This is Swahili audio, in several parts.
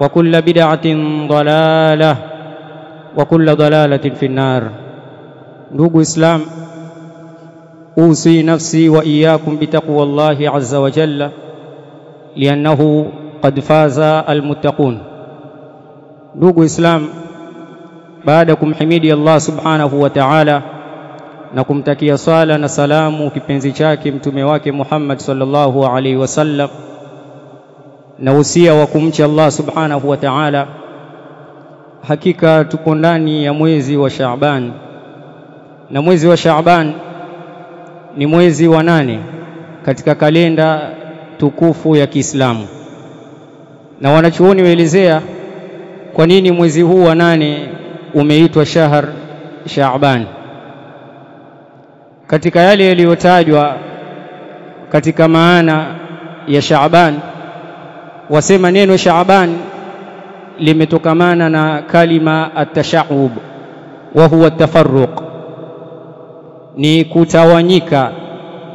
وكل بدعة ضلالة وكل ضلالة في النار. نوغو إسلام أوصي نفسي وإياكم بتقوى الله عز وجل لأنه قد فاز المتقون نوغو إسلام بعدكم حميدي الله سبحانه وتعالى نكم تكي صالة نسلام كبنزي شاكم تميواك محمد صلى الله عليه وسلم na usia wa kumcha Allah subhanahu wa ta'ala hakika tupo ndani ya mwezi wa Shaaban na mwezi wa Shaaban ni mwezi wa nane katika kalenda tukufu ya Kiislamu. Na wanachuoni waelezea kwa nini mwezi huu wa nane umeitwa shahar Shaaban katika yale yaliyotajwa katika maana ya Shaaban wasema neno Shaaban limetokamana na kalima at-tashahub wa huwa tafarruq ni kutawanyika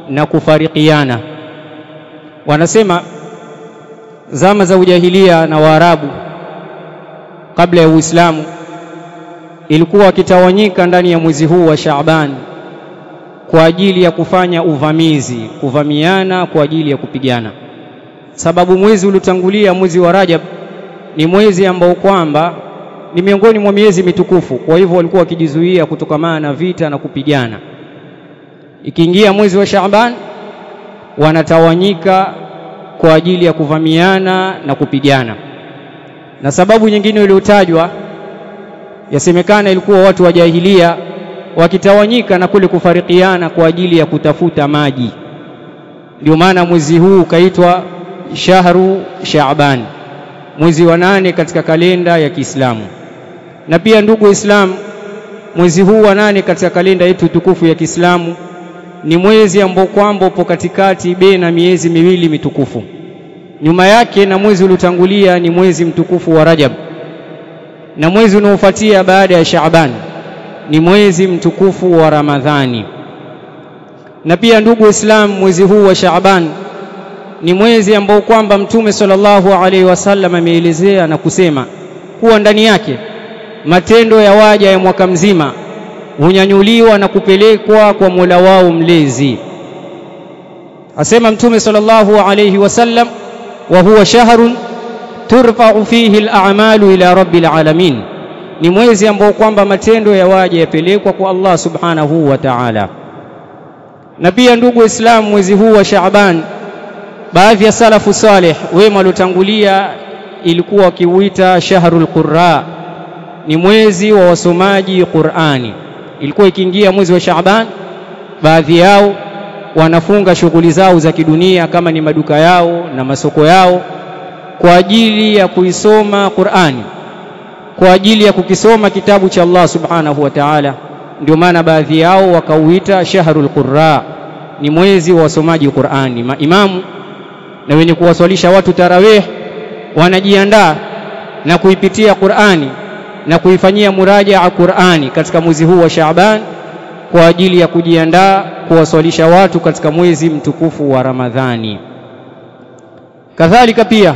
na kufarikiana wanasema zama za ujahilia na Waarabu kabla ya Uislamu ilikuwa wakitawanyika ndani ya mwezi huu wa Shaaban kwa ajili ya kufanya uvamizi kuvamiana kwa ajili ya kupigana sababu mwezi uliotangulia mwezi wa Rajab ni mwezi ambao kwamba ni miongoni mwa miezi mitukufu. Kwa hivyo walikuwa wakijizuia kutokamana na vita na kupigana. Ikiingia mwezi wa Shaaban wanatawanyika kwa ajili ya kuvamiana na kupigana. Na sababu nyingine iliyotajwa yasemekana ilikuwa watu wa jahilia wakitawanyika na kule kufarikiana kwa ajili ya kutafuta maji. Ndio maana mwezi huu ukaitwa shahru Shaaban mwezi wa nane katika kalenda ya Kiislamu. Na pia ndugu Waislamu mwezi huu wa nane katika kalenda yetu tukufu ya Kiislamu ni mwezi ambao kwamba upo katikati baina miezi miwili mitukufu. Nyuma yake na mwezi uliotangulia ni mwezi mtukufu wa Rajab. Na mwezi unaofuatia baada ya Shaaban ni mwezi mtukufu wa Ramadhani. Na pia ndugu Waislamu mwezi huu wa Shaaban ni mwezi ambao kwamba Mtume sallallahu alaihi wasallam ameelezea na kusema kuwa ndani yake matendo ya waja ya mwaka mzima hunyanyuliwa na kupelekwa kwa Mola wao mlezi. Asema Mtume sallallahu alaihi wasallam, wa huwa shahrun turfa'u fihi al-a'malu ila rabbil alamin, ni mwezi ambao kwamba matendo ya waja yapelekwa kwa Allah subhanahu wa ta'ala. Na pia ndugu Waislamu, mwezi huu wa Shaaban baadhi ya salafu saleh wema waliotangulia ilikuwa wakiuita shahrul qurra ni mwezi wa wasomaji Qur'ani. Ilikuwa ikiingia mwezi wa Shaaban baadhi yao wanafunga shughuli zao za kidunia kama ni maduka yao na masoko yao kwa ajili ya kuisoma Qur'ani kwa ajili ya kukisoma kitabu cha Allah subhanahu wa ta'ala. Ndio maana baadhi yao wakauita shahrul qurra ni mwezi wa wasomaji Qur'ani. Maimamu na wenye kuwaswalisha watu tarawih wanajiandaa na kuipitia Qur'ani na kuifanyia murajaa Qur'ani katika mwezi huu wa Shaaban kwa ajili ya kujiandaa kuwaswalisha watu katika mwezi mtukufu wa Ramadhani. Kadhalika pia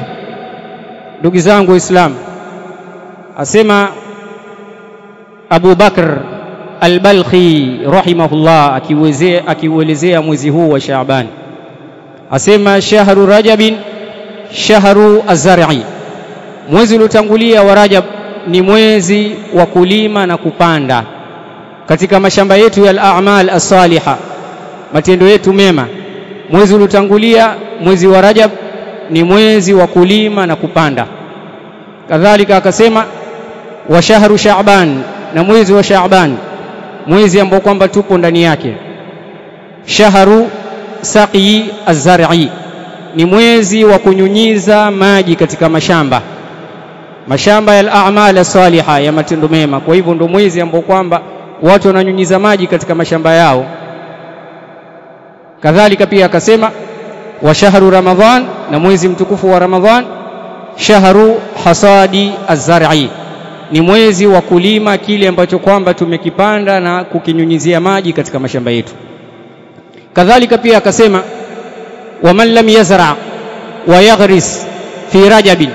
ndugu zangu Waislamu, asema Abu Bakr Al-Balkhi rahimahullah akiuelezea mwezi huu wa Shaaban, asema shahru rajabin shahru azar'i, mwezi uliotangulia wa Rajab ni mwezi wa kulima na kupanda katika mashamba yetu ya al-a'mal as-saliha, matendo yetu mema. Mwezi uliotangulia mwezi wa Rajab ni mwezi wa kulima na kupanda. Kadhalika akasema wa shahru Shaaban, na mwezi wa Shaaban, mwezi ambao kwamba tupo ndani yake. Shahru saqi az-zar'i, ni mwezi wa kunyunyiza maji katika mashamba mashamba ya al-a'mal as-saliha, ya matendo mema. Kwa hivyo ndio mwezi ambao kwamba watu wananyunyiza maji katika mashamba yao. Kadhalika pia akasema wa shahru Ramadhan, na mwezi mtukufu wa Ramadhan, shahru hasadi az-zar'i, ni mwezi wa kulima kile ambacho kwamba tumekipanda na kukinyunyizia maji katika mashamba yetu. Kadhalika pia akasema wa man lam yazra wa yaghris fi rajabin,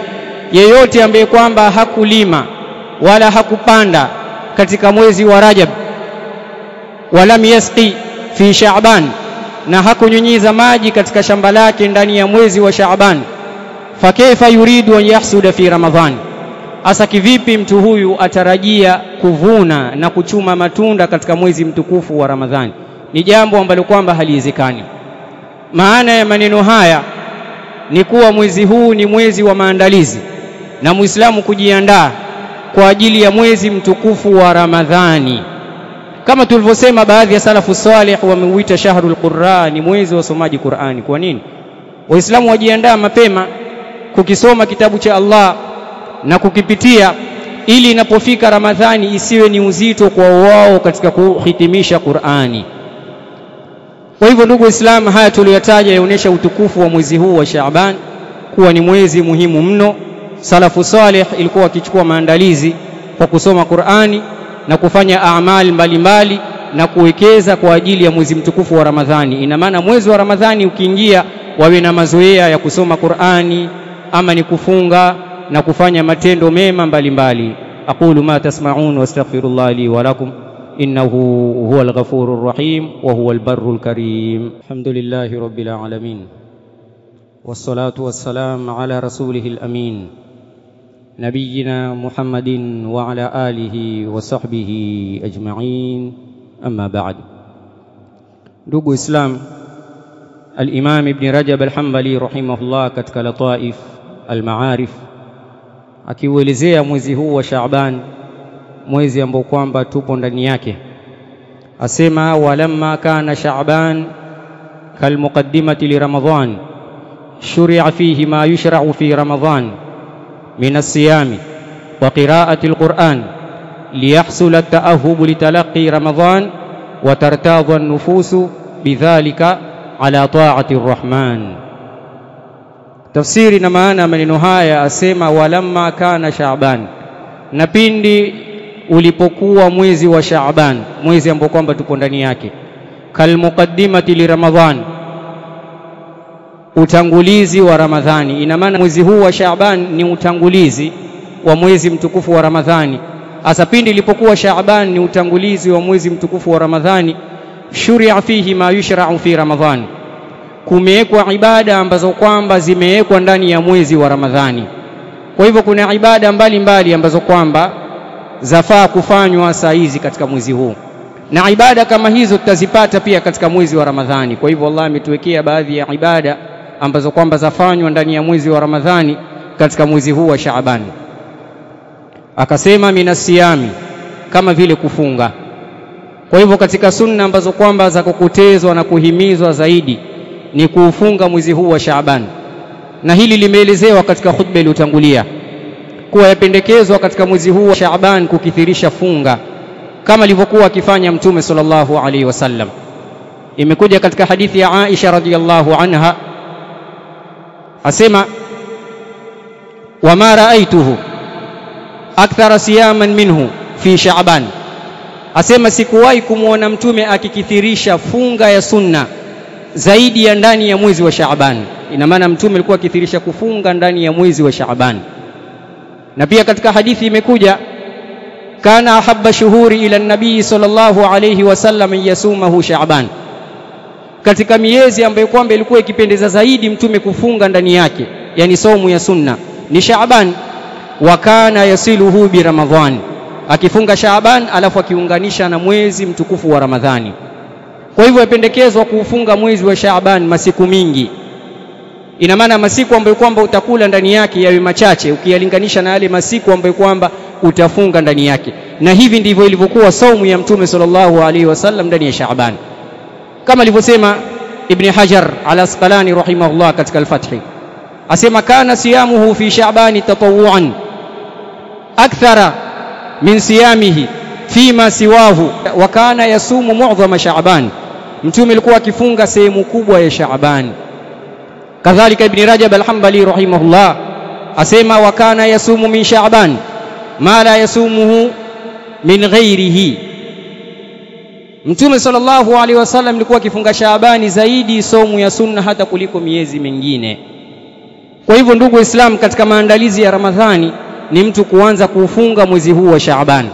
yeyote ambaye kwamba hakulima wala hakupanda katika mwezi wa Rajab, walam yasqi fi Shaaban, na hakunyunyiza maji katika shamba lake ndani ya mwezi wa Shaaban, fakaifa yuridu an yahsuda fi Ramadhan, asa kivipi mtu huyu atarajia kuvuna na kuchuma matunda katika mwezi mtukufu wa Ramadhani? Ni jambo ambalo kwamba haliwezekani. Maana ya maneno haya ni kuwa mwezi huu ni mwezi wa maandalizi na Muislamu kujiandaa kwa ajili ya mwezi mtukufu wa Ramadhani. Kama tulivyosema, baadhi ya salafu salih wameuita shahrul qurra, ni mwezi wa wasomaji Qur'ani. Kwa nini Waislamu wajiandaa mapema kukisoma kitabu cha Allah na kukipitia, ili inapofika Ramadhani isiwe ni uzito kwa wao katika kuhitimisha Qur'ani. Kwa hivyo, ndugu Waislamu, haya tuliyotaja yaonyesha utukufu wa mwezi huu wa Shaaban kuwa ni mwezi muhimu mno. Salafu saleh ilikuwa wakichukua maandalizi kwa kusoma Qur'ani na kufanya amali mbalimbali na kuwekeza kwa ajili ya mwezi mtukufu wa Ramadhani. Ina maana mwezi wa Ramadhani ukiingia, wawe na mazoea ya kusoma Qur'ani, ama ni kufunga na kufanya matendo mema mbalimbali. aqulu ma tasma'un wastaghfirullah li wa lakum innahu huwal ghafurur rahim wa huwal barrul karim. Alhamdulillahi rabbil alamin wassalatu wassalam ala rasulihil amin nabiyina Muhammadin wa ala alihi wa sahbihi ajma'in, amma ba'd. Ndugu Islam, Al-Imam Ibn Rajab Al-Hanbali rahimahullah katika Lataif Al-Ma'arif akiuelezea mwezi huu wa Shaaban, mwezi ambao kwamba tupo ndani yake, asema walamma kana Shaaban kalmuqaddimati li Ramadhan shuri'a fihi ma yushra'u fi Ramadhan min as-siyami wa qira'ati al-Qur'an liyahsula at-ta'ahhub li talaqqi Ramadhan wa tartadha an-nufusu bidhalika ala ta'ati ar-Rahman. Tafsiri na maana ya maneno haya asema, walamma kana Shaaban, na pindi ulipokuwa mwezi wa Shaaban, mwezi ambao kwamba tuko ndani yake, kalmuqaddimati li Ramadhan utangulizi wa Ramadhani. Ina maana mwezi huu wa Shaaban ni utangulizi wa mwezi mtukufu wa Ramadhani. Hasa pindi ilipokuwa Shaaban ni utangulizi wa mwezi mtukufu wa Ramadhani, shuria fihi ma yushra'u fi Ramadhani, kumewekwa ibada ambazo kwamba zimewekwa ndani ya mwezi wa Ramadhani. Kwa hivyo kuna ibada mbalimbali mbali ambazo kwamba zafaa kufanywa saa hizi katika mwezi huu na ibada kama hizo tutazipata pia katika mwezi wa Ramadhani. Kwa hivyo Allah ametuwekea baadhi ya ibada ambazo kwamba zafanywa ndani ya mwezi wa Ramadhani katika mwezi huu wa Shaaban. Akasema minasiyami, kama vile kufunga. Kwa hivyo katika sunna ambazo kwamba za kukutezwa na kuhimizwa zaidi ni kuufunga mwezi huu wa Shaaban, na hili limeelezewa katika khutba iliyotangulia kuwa yapendekezwa katika mwezi huu wa Shaaban kukithirisha funga kama alivyokuwa akifanya Mtume sallallahu alaihi wasallam. Imekuja katika hadithi ya Aisha radhiyallahu anha asema, wama raaituhu akthara siyaman minhu fi Shaaban, asema sikuwahi kumwona mtume akikithirisha funga ya sunna zaidi ya ndani ya mwezi wa Shaaban. Ina maana mtume alikuwa akithirisha kufunga ndani ya mwezi wa Shaaban. Na pia katika hadithi imekuja kana ahabba shuhuri ila nabii sallallahu alayhi wasallam yasumahu Shaaban, katika miezi ambayo kwamba ilikuwa ikipendeza zaidi mtume kufunga ndani yake, yani somu ya sunna ni Shaaban. Wa kana yasiluhu bi Ramadhan, akifunga Shaaban alafu akiunganisha na mwezi mtukufu wa Ramadhani. Kwa hivyo yapendekezwa kuufunga mwezi wa Shaaban masiku mingi. Ina maana masiku ambayo kwamba utakula ndani yake yawe machache ukiyalinganisha na yale masiku ambayo kwamba utafunga ndani yake, na hivi ndivyo ilivyokuwa saumu ya mtume sallallahu alaihi wasallam ndani ya Shaaban, kama alivyosema Ibn Hajar al-Asqalani rahimahullah katika al-Fath, asema kana siyamuhu fi Shaabani tatawuan akthara min siyamihi fima siwahu wa kana yasumu mu'dhama Shaaban, mtume alikuwa akifunga sehemu kubwa ya Shaaban. Kadhalika Ibn Rajab Alhambali rahimahullah asema wa kana yasumu min Shaaban ma la yasumuhu min ghairihi, mtume sallallahu alaihi wasallam alikuwa akifunga Shaabani zaidi somu ya sunna hata kuliko miezi mingine. Kwa hivyo, ndugu Waislamu, katika maandalizi ya Ramadhani ni mtu kuanza kuufunga mwezi huu wa Shaaban,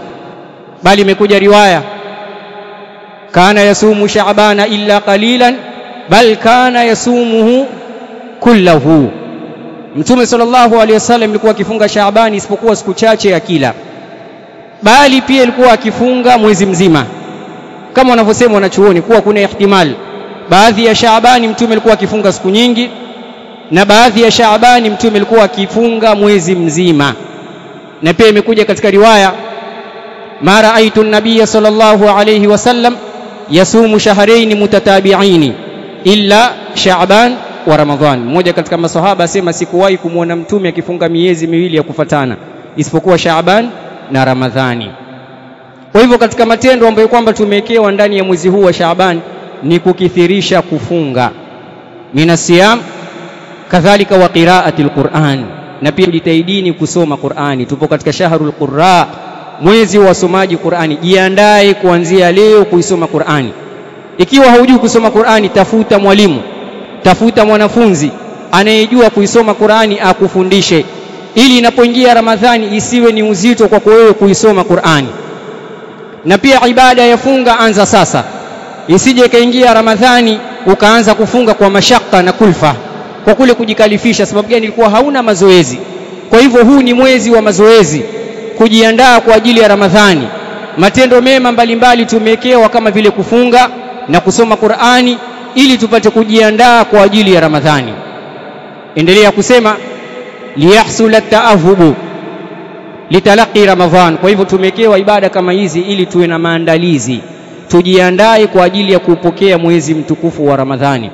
bali imekuja riwaya kana yasumu Shaabana illa qalilan bal kana yasumuhu kullahu. Mtume sallallahu alaihi wasallam alikuwa akifunga Shaabani isipokuwa siku chache ya kila, bali pia alikuwa akifunga mwezi mzima, kama wanavyosema wanachuoni kuwa kuna ihtimal, baadhi ya Shaabani mtume alikuwa akifunga siku nyingi, na baadhi ya Shaabani mtume alikuwa akifunga mwezi mzima. Na pia imekuja katika riwaya, ma raaitu nabiya sallallahu alayhi wasallam yasumu shahrayn mutatabiaini illa Shaaban wa Ramadhani. Mmoja katika masahaba asema sikuwahi kumwona mtume akifunga miezi miwili ya kufatana isipokuwa Shaaban na Ramadhani. Kwa hivyo katika matendo ambayo kwamba tumewekewa ndani ya mwezi huu wa Shaaban ni kukithirisha kufunga minasiyam, kadhalika wa qiraati lquran, na pia jitahidini kusoma Qurani. Tupo katika shahrul qurra, mwezi wa wasomaji Qurani. Jiandae kuanzia leo kuisoma Qurani. Ikiwa haujui kusoma Qurani, tafuta mwalimu tafuta mwanafunzi anayejua kuisoma Qur'ani akufundishe, ili inapoingia Ramadhani isiwe ni uzito kwako wewe kuisoma Qur'ani. Na pia ibada ya funga anza sasa, isije ikaingia Ramadhani ukaanza kufunga kwa mashaka na kulfa, kwa kule kujikalifisha. Sababu gani? Ilikuwa hauna mazoezi. Kwa hivyo huu ni mwezi wa mazoezi, kujiandaa kwa ajili ya Ramadhani. Matendo mema mbalimbali tumewekewa kama vile kufunga na kusoma Qur'ani ili tupate kujiandaa kwa ajili ya Ramadhani. Endelea kusema liyahsula taahubu litalaqi Ramadhan. Kwa hivyo tumekewa ibada kama hizi ili tuwe na maandalizi, tujiandae kwa ajili ya kupokea mwezi mtukufu wa Ramadhani.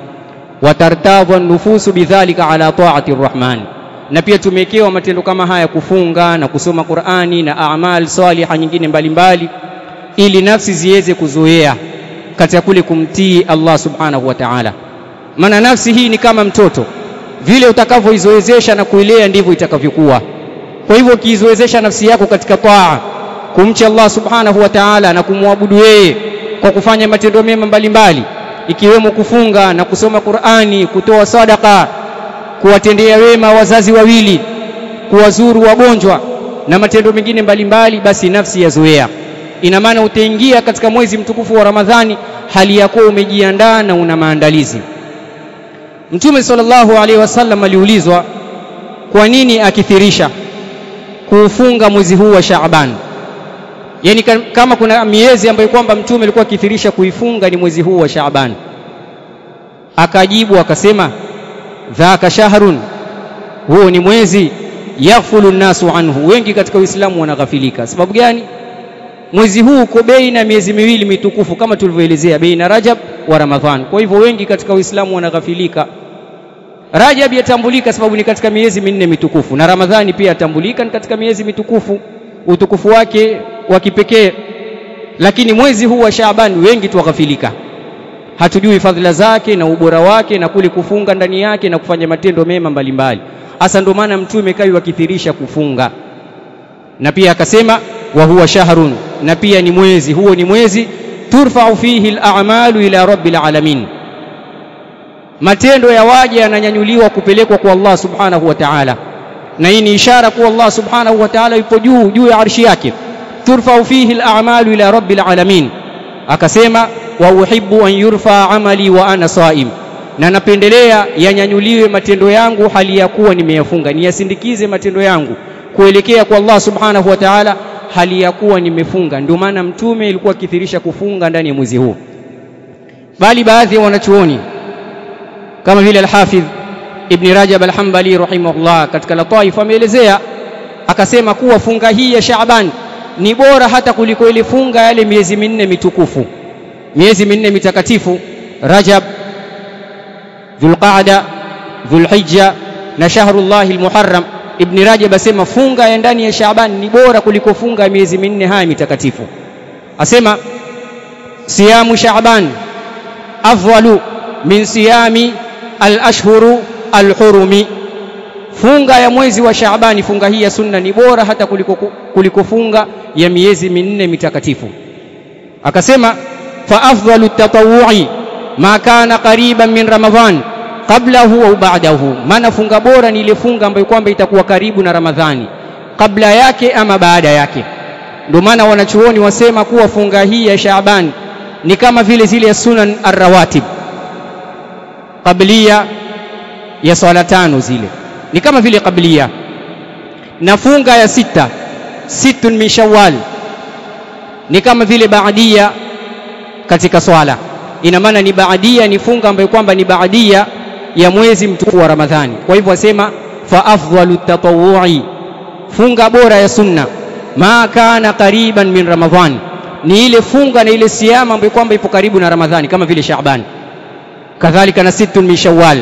watartadha nufusu bidhalika ala taati rrahman, na pia tumekewa matendo kama haya, kufunga na kusoma Qur'ani na amal saliha nyingine mbalimbali, ili nafsi ziweze kuzoea katika kule kumtii Allah subhanahu wa ta'ala. Maana nafsi hii ni kama mtoto, vile utakavyoizoezesha na kuilea ndivyo itakavyokuwa. Kwa hivyo ukiizoezesha nafsi yako katika taa, kumcha Allah subhanahu wa ta'ala na kumwabudu yeye kwa kufanya matendo mema mbalimbali, ikiwemo kufunga na kusoma Qur'ani, kutoa sadaka, kuwatendea wema wazazi wawili, kuwazuru wagonjwa na matendo mengine mbalimbali, basi nafsi yazoea ina maana utaingia katika mwezi mtukufu wa Ramadhani hali ya kuwa umejiandaa na una maandalizi. Mtume sallallahu alaihi wasallam aliulizwa kwa nini akithirisha kuufunga mwezi huu wa Shaaban, yaani kama kuna miezi ambayo kwamba mtume alikuwa akithirisha kuifunga ni mwezi huu wa Shaaban. Akajibu akasema, dhaka shahrun, huo ni mwezi yaghfulu nnasu anhu, wengi katika Uislamu wanaghafilika. Sababu gani? Mwezi huu uko baina miezi miwili mitukufu kama tulivyoelezea, baina Rajab wa Ramadhan. Kwa hivyo wengi katika Uislamu wanaghafilika. Rajab yatambulika sababu ni katika miezi minne mitukufu, na Ramadhani pia yatambulika ni katika miezi mitukufu, utukufu wake wa kipekee. Lakini mwezi huu wa Shaaban wengi tuwaghafilika, hatujui fadhila zake na ubora wake na kule kufunga ndani yake na kufanya matendo mema mbalimbali. Hasa ndio maana Mtume kawi wakithirisha kufunga na pia akasema wa huwa shahrun. Na pia ni mwezi huo ni mwezi turfa'u fihi al-a'malu ila rabbil alamin. Matendo ya waja yananyanyuliwa kupelekwa kwa Allah subhanahu wa ta'ala. Na hii ni ishara kuwa Allah subhanahu wa ta'ala yupo juu juu ya arshi yake. Turfa'u fihi al-a'malu ila rabbil alamin. Akasema wa uhibbu an yurfa amali wa ana saim. Na napendelea yanyanyuliwe matendo yangu hali ya kuwa nimeyafunga niyasindikize matendo yangu kuelekea kwa Allah subhanahu wa ta'ala hali ya kuwa nimefunga. Ndio maana mtume ilikuwa akithirisha kufunga ndani ya mwezi huu. Bali baadhi ya wanachuoni kama vile Alhafidh Ibn Rajab Alhambali rahimahullah katika Lataif ameelezea akasema kuwa funga hii ya Shaaban ni bora hata kuliko ile funga yale miezi minne mitukufu miezi minne mitakatifu Rajab Dhulqaada Dhulhijja na shahrullahi al-Muharram Ibn Rajab asema funga ya ndani ya Shaaban ni bora kuliko funga ya miezi minne haya mitakatifu. Asema siyamu Shaaban afdalu min siyami al-ashhuru al-hurumi. Funga ya mwezi wa shaaban funga hii ya sunna ni bora hata kuliko, kuliko funga ya miezi minne mitakatifu. Akasema fa afdalu tatawu'i ma kana qariban min ramadhan qablahu au ba'dahu. Maana funga bora ni ile funga ambayo kwamba itakuwa karibu na ramadhani. Kabla yake ama baada yake. Ndio maana wanachuoni wasema kuwa funga hii ya Shaaban ni kama vile zile ya sunan arrawatib. Qablia ya swala tano zile. Ni kama vile qablia na funga ya sita situn min shawwal. Ni kama vile baadia katika swala. Ina maana ni baadia ni funga ambayo kwamba ni baadia ya mwezi mtukufu wa Ramadhani. Kwa hivyo asema fa afdalu tatawu'i funga bora ya sunna. Ma kana qariban min ramadhan ni ile funga na ile siama ambayo kwamba ipo karibu na Ramadhani kama vile Shaaban kadhalika na sittun min shawwal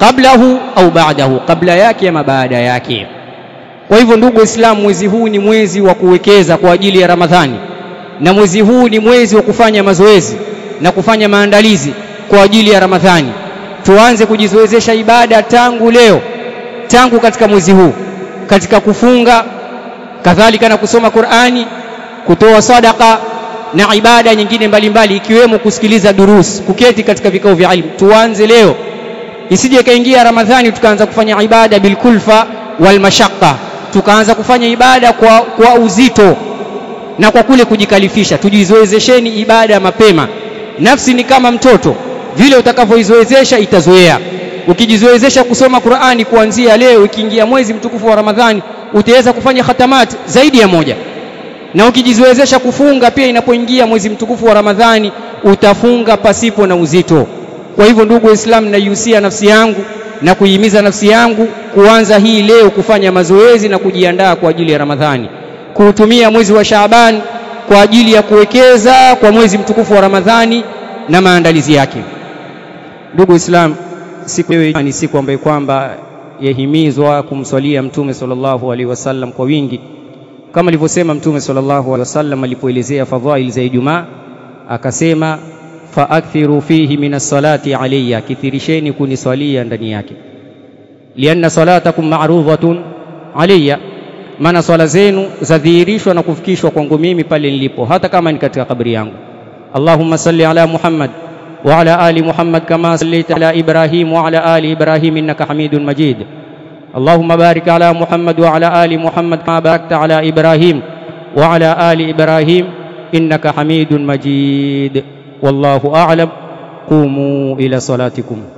qablahu au ba'dahu kabla yake ama baada yake. Kwa hivyo ndugu waislamu mwezi huu ni mwezi wa kuwekeza kwa ajili ya Ramadhani na mwezi huu ni mwezi wa kufanya mazoezi na kufanya maandalizi kwa ajili ya Ramadhani tuanze kujizoezesha ibada tangu leo tangu katika mwezi huu katika kufunga kadhalika na kusoma Qur'ani kutoa sadaka na ibada nyingine mbalimbali ikiwemo kusikiliza durus kuketi katika vikao vya ilmu. Tuanze leo. Isije kaingia Ramadhani tukaanza kufanya ibada bilkulfa wal mashaqqa. Tukaanza kufanya ibada kwa, kwa uzito na kwa kule kujikalifisha. Tujizoezesheni ibada mapema. Nafsi ni kama mtoto vile utakavyoizoezesha itazoea. Ukijizoezesha kusoma Qur'ani kuanzia leo ikiingia mwezi mtukufu wa Ramadhani utaweza kufanya khatamat zaidi ya moja. Na ukijizoezesha kufunga pia inapoingia mwezi mtukufu wa Ramadhani utafunga pasipo na uzito. Kwa hivyo ndugu waislamu naihusia nafsi yangu na kuihimiza nafsi yangu kuanza hii leo kufanya mazoezi na kujiandaa kwa ajili ya Ramadhani. Kuutumia mwezi wa Shaaban kwa ajili ya kuwekeza kwa mwezi mtukufu wa Ramadhani na maandalizi yake ndugu Islam, siku hiyo ni siku ambayo kwamba yahimizwa kumswalia mtume sallallahu alaihi wasallam kwa wingi. Kama alivyosema mtume sallallahu alaihi wasallam alipoelezea fadhail za Ijumaa akasema faakthiru fihi minas salati alayya kithirisheni kuniswalia ndani yake. Lianna salatakum ma'rudhatun alayya maana swala zenu zadhihirishwa na kufikishwa kwangu mimi pale nilipo hata kama ni katika kabri yangu. Allahumma salli ala Muhammad وعلى آل محمد كما صليت على إبراهيم وعلى آل إبراهيم إنك حميد مجيد. اللهم بارك على محمد وعلى آل محمد كما باركت على إبراهيم وعلى آل إبراهيم إنك حميد مجيد. والله أعلم. قوموا إلى صلاتكم.